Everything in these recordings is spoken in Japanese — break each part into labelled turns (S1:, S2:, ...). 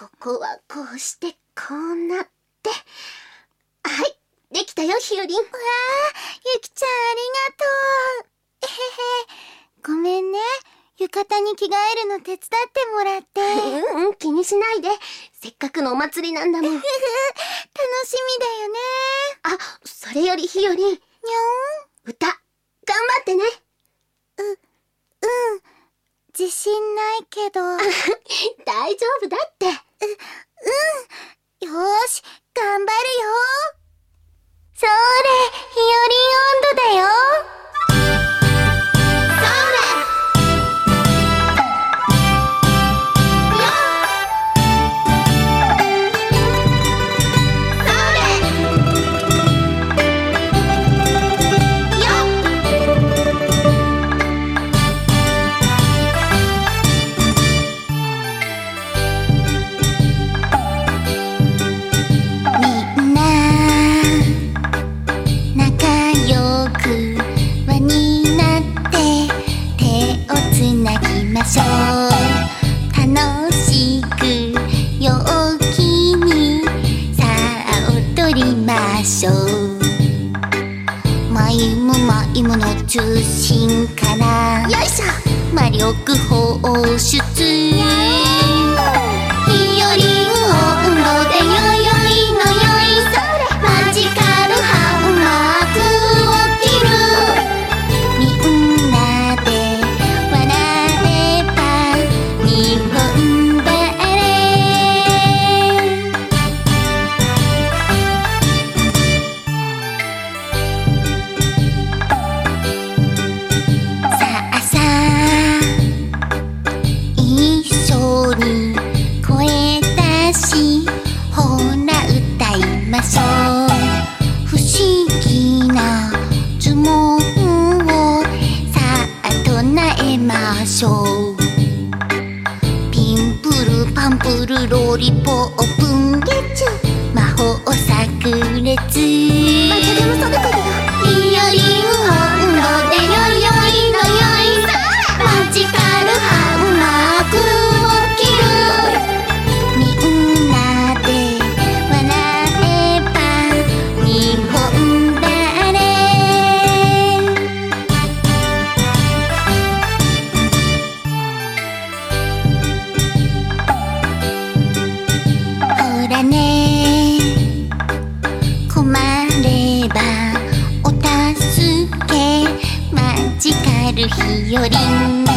S1: ここはこうして、こうなって。はい、できたよ、ひよりん。
S2: わあ、ゆきちゃんありがとう。えへへ。ごめんね。浴衣に着替えるの手伝ってもらって。
S1: うんうん、気にしないで。せっかくのお祭りなんだもん。
S2: 楽しみだよね。
S1: あ、それよりひよりん、
S2: にょ
S1: 歌、頑張ってね。
S2: んうん。自信ないけど。よ
S1: 大丈夫だって。
S2: ましょう楽しく陽気にさあ踊りましょう。マイムマイムの中心から。
S1: よいしょ。
S2: 魔力放出。ひよりんしょう。ピンプルパンプルロリポープン。ゲチ魔法炸裂。ジカルひよりん明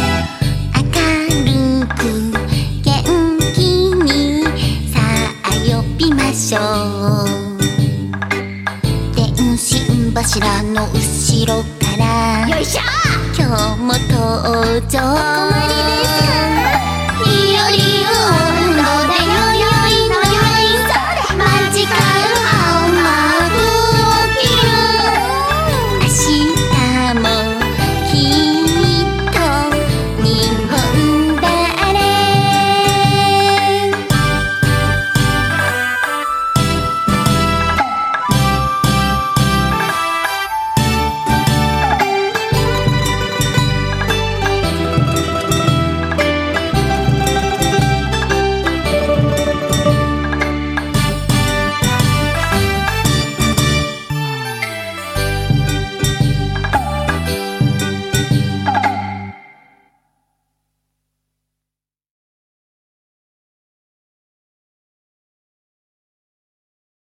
S2: るく元気にさあ呼びましょう。電信柱の後ろから
S1: よいしょ。
S2: 今日も登場。お困りですか？